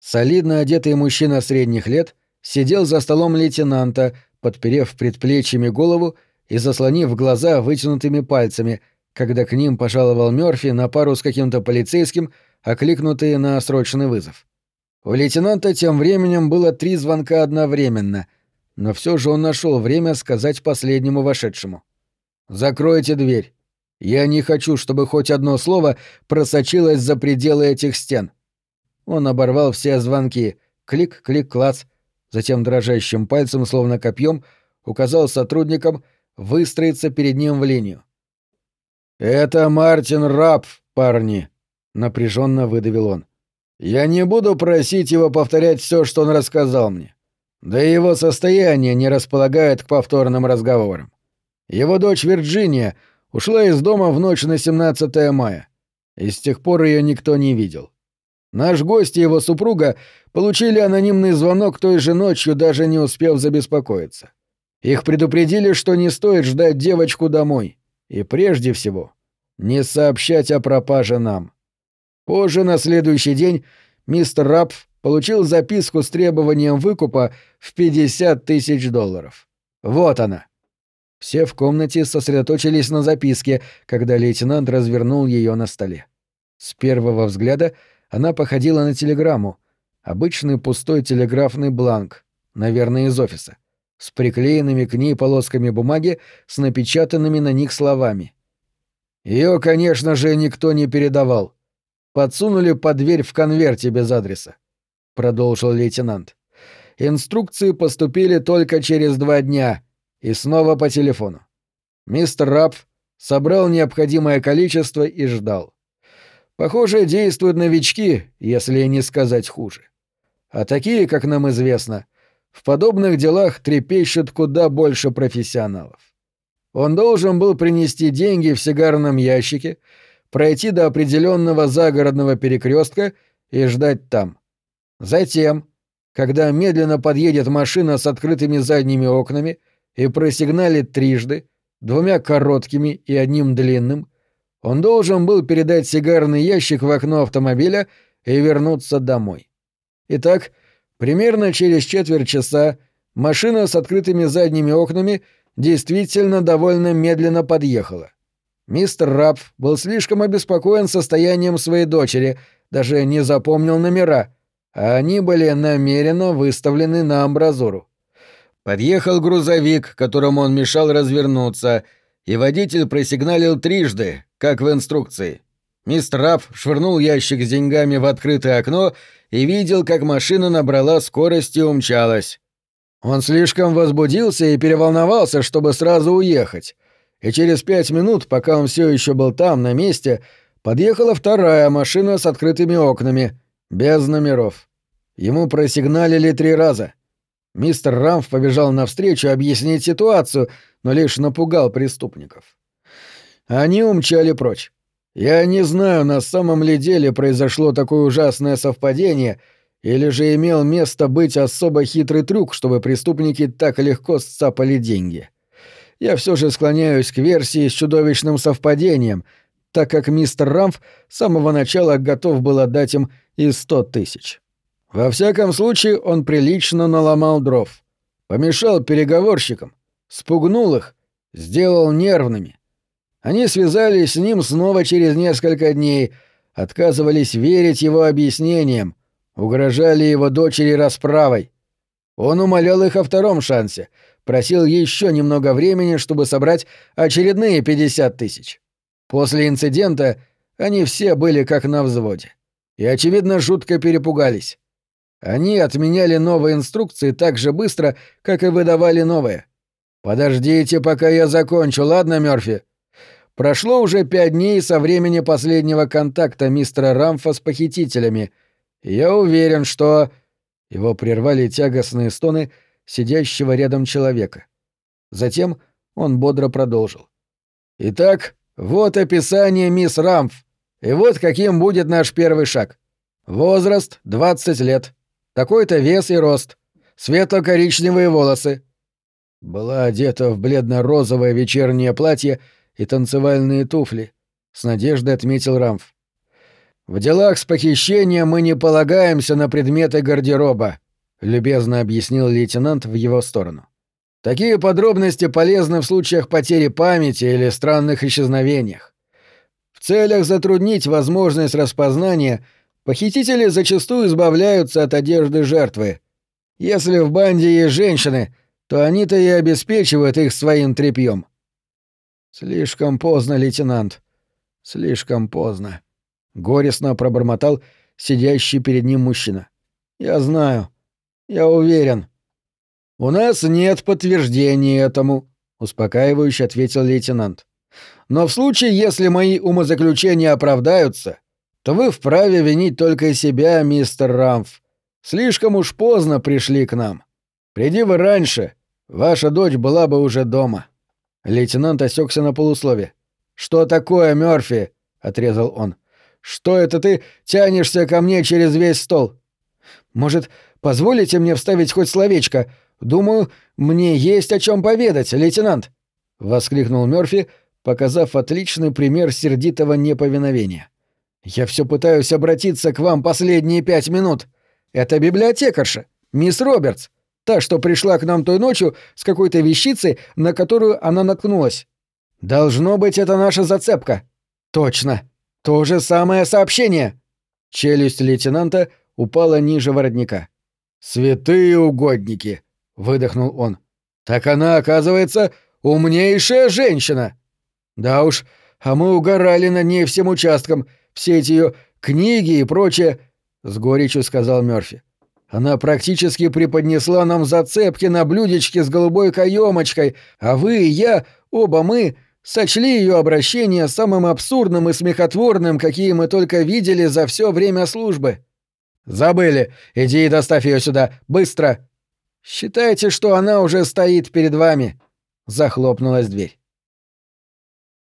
Солидно одетый мужчина средних лет сидел за столом лейтенанта, подперев предплечьями голову и заслонив глаза вытянутыми пальцами, когда к ним пожаловал Мёрфи на пару с каким-то полицейским, окликнутые на срочный вызов. У лейтенанта тем временем было три звонка одновременно, но все же он нашел время сказать последнему вошедшему. «Закройте дверь. Я не хочу, чтобы хоть одно слово просочилось за пределы этих стен». Он оборвал все звонки. Клик, клик, клац. Затем дрожащим пальцем, словно копьем, указал сотрудникам выстроиться перед ним в линию. «Это Мартин Раб, парни», — напряженно выдавил он. «Я не буду просить его повторять все, что он рассказал мне. Да и его состояние не располагает к повторным разговорам. Его дочь Вирджиния ушла из дома в ночь на 17 мая, и с тех пор ее никто не видел. Наш гость и его супруга получили анонимный звонок той же ночью, даже не успев забеспокоиться. Их предупредили, что не стоит ждать девочку домой. И прежде всего, не сообщать о пропаже нам. Позже, на следующий день, мистер Рапф получил записку с требованием выкупа в 50 тысяч долларов. Вот она. Все в комнате сосредоточились на записке, когда лейтенант развернул ее на столе. С первого взгляда она походила на телеграмму. Обычный пустой телеграфный бланк, наверное, из офиса, с приклеенными к ней полосками бумаги с напечатанными на них словами. Ее, конечно же, никто не передавал. Подсунули под дверь в конверте без адреса, продолжил лейтенант. Инструкции поступили только через два дня и снова по телефону. Мистер Рапп собрал необходимое количество и ждал. Похоже, действуют новички, если не сказать хуже. А такие, как нам известно, в подобных делах трепещут куда больше профессионалов. Он должен был принести деньги в сигарном ящике, пройти до определенного загородного перекрестка и ждать там. Затем, когда медленно подъедет машина с открытыми задними окнами и просигналит трижды, двумя короткими и одним длинным, он должен был передать сигарный ящик в окно автомобиля и вернуться домой. Итак, примерно через четверть часа машина с открытыми задними окнами действительно довольно медленно подъехала. Мистер Рапп был слишком обеспокоен состоянием своей дочери, даже не запомнил номера, а они были намеренно выставлены на амбразуру. Подъехал грузовик, которому он мешал развернуться, и водитель просигналил трижды, как в инструкции. Мистер Раф швырнул ящик с деньгами в открытое окно и видел, как машина набрала скорость и умчалась. Он слишком возбудился и переволновался, чтобы сразу уехать. И через пять минут, пока он все еще был там, на месте, подъехала вторая машина с открытыми окнами, без номеров. Ему просигналили три раза. Мистер Рамф побежал навстречу объяснить ситуацию, но лишь напугал преступников. Они умчали прочь. Я не знаю, на самом ли деле произошло такое ужасное совпадение, или же имел место быть особо хитрый трюк, чтобы преступники так легко сцапали деньги. Я все же склоняюсь к версии с чудовищным совпадением, так как мистер Рамф с самого начала готов был отдать им и сто тысяч. Во всяком случае, он прилично наломал дров. Помешал переговорщикам, спугнул их, сделал нервными. Они связались с ним снова через несколько дней, отказывались верить его объяснениям, угрожали его дочери расправой. Он умолял их о втором шансе, просил еще немного времени, чтобы собрать очередные 50 тысяч. После инцидента они все были как на взводе. И, очевидно, жутко перепугались. Они отменяли новые инструкции так же быстро, как и выдавали новые. «Подождите, пока я закончу, ладно, Мёрфи?» Прошло уже пять дней со времени последнего контакта мистера Рамфа с похитителями. я уверен, что... Его прервали тягостные стоны сидящего рядом человека. Затем он бодро продолжил. «Итак, вот описание мисс Рамф. И вот каким будет наш первый шаг. Возраст — 20 лет. Такой-то вес и рост. Светло-коричневые волосы. Была одета в бледно-розовое вечернее платье — и танцевальные туфли», — с надеждой отметил Рамф. В делах с похищением мы не полагаемся на предметы гардероба, любезно объяснил лейтенант в его сторону. Такие подробности полезны в случаях потери памяти или странных исчезновениях. В целях затруднить возможность распознания похитители зачастую избавляются от одежды жертвы. Если в банде есть женщины, то они-то и обеспечивают их своим тряпьем. Слишком поздно, лейтенант. Слишком поздно. — горестно пробормотал сидящий перед ним мужчина. «Я знаю. Я уверен». «У нас нет подтверждений этому», — успокаивающе ответил лейтенант. «Но в случае, если мои умозаключения оправдаются, то вы вправе винить только себя, мистер Рамф. Слишком уж поздно пришли к нам. Приди вы раньше, ваша дочь была бы уже дома». Лейтенант осекся на полуслове. «Что такое, Мёрфи?» — отрезал он. Что это ты тянешься ко мне через весь стол? Может, позволите мне вставить хоть словечко? Думаю, мне есть о чем поведать, лейтенант, воскликнул Мёрфи, показав отличный пример сердитого неповиновения. Я все пытаюсь обратиться к вам последние пять минут. Это библиотекарша, мисс Робертс, та, что пришла к нам той ночью с какой-то вещицей, на которую она наткнулась. Должно быть, это наша зацепка. Точно. «То же самое сообщение!» Челюсть лейтенанта упала ниже воротника. «Святые угодники!» — выдохнул он. «Так она, оказывается, умнейшая женщина!» «Да уж, а мы угорали над ней всем участком, все эти ее книги и прочее», — с горечью сказал Мёрфи. «Она практически преподнесла нам зацепки на блюдечке с голубой каемочкой, а вы и я, оба мы, сочли ее обращение самым абсурдным и смехотворным, какие мы только видели за все время службы. Забыли. Иди и доставь ее сюда. Быстро. Считайте, что она уже стоит перед вами. Захлопнулась дверь.